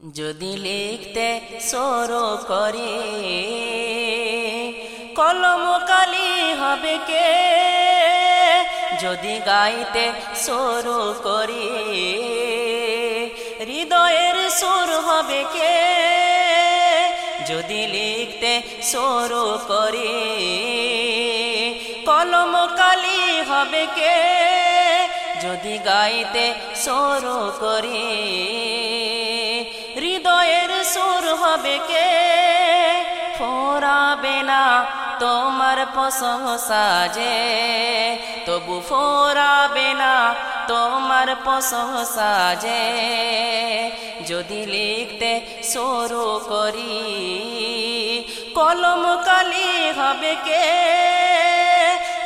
যদি লিখতে সরো করে, কলম কালি হবে কে? যদি গাইতে সরো করে, হৃদয়ের সুর হবে কে? যদি লিখতে সরো করে, কলম কালি হবে কে? যদি গাইতে সরো করে হৃদয়ের সুর হবে কে? ফোরাবে না তোমার প্রশংসা যে। তবু ফোরাবে না তোমার প্রশংসা যে। যদি লিখতে শুরু করি, কলম কালি হবে কে?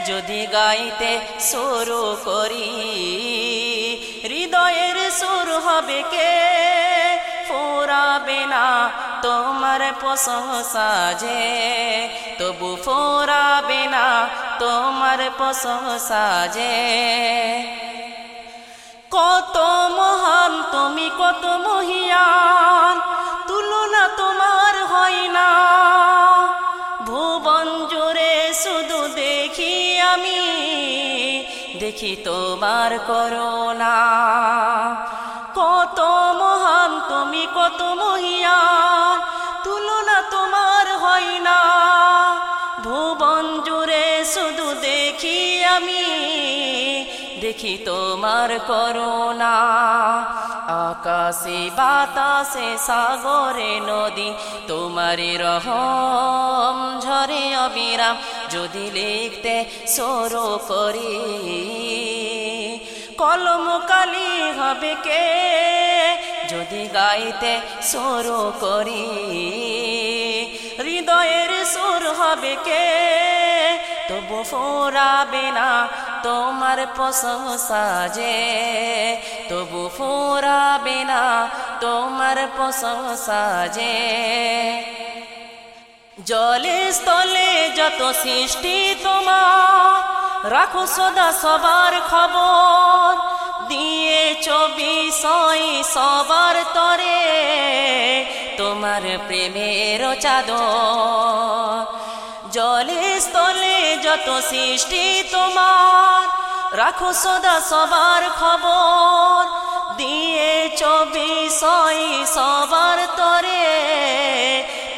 যদি গাইতে শুরু করি, হৃদয়ের সুর হবে কে? ফোরাবে না তোমার প্রশংসা যে। তবু ফোরাবে না তোমার প্রশংসা যে। কত মহান, তুমি কত মহিয়ান, তুলনা তোমার হয় না। ভুবন জোরে শুধু দেখি আমি, দেখি তোমার করোনা কত মহান, তুমি শুধু দেখি আমি, দেখি তোমার করোনা আকাশে, বাতাসে, সাগরে, নদী তোমারই রহম, ঝরে অবিরাম, যদি লিখতে সরো করি। কলম কালি হবে কে, যদি গাইতে সরো করি। হৃদয়ের সুর হবে কে তবু ফোরাবে না তোমার প্রশংসা যে। তবু ফোরাবে না তোমার প্রশংসা যে। জলে স্থলে যত সৃষ্টি তোমার, রাখো সদা সবার খবর। দিয়ে চবিশই সবার তরে, তোমার প্রেমের চাদর। জলে স্থলে যত সৃষ্টি তোমার, রাখো সদা সবার খবর। দিয়ে চবিশই সবার তরে,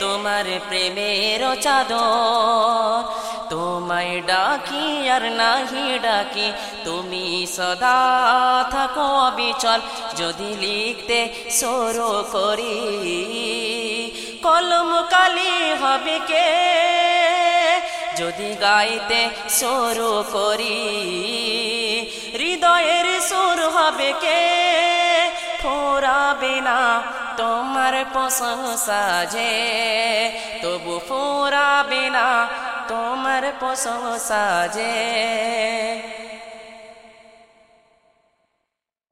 তোমার প্রেমের চাদর। তোমায় ডাকি আর নাহি ডাকি, তুমি সদা থাকো অবিচল। যদি লিখতে সরো করি, কলম কালি হবে কে? যদি গাইতে শুরু করি, হৃদয়ের সুর হবে কে? ফোরাবে না তোমার প্রশংসা যে, তবু ফোরাবে না তোমার প্রশংসা যে।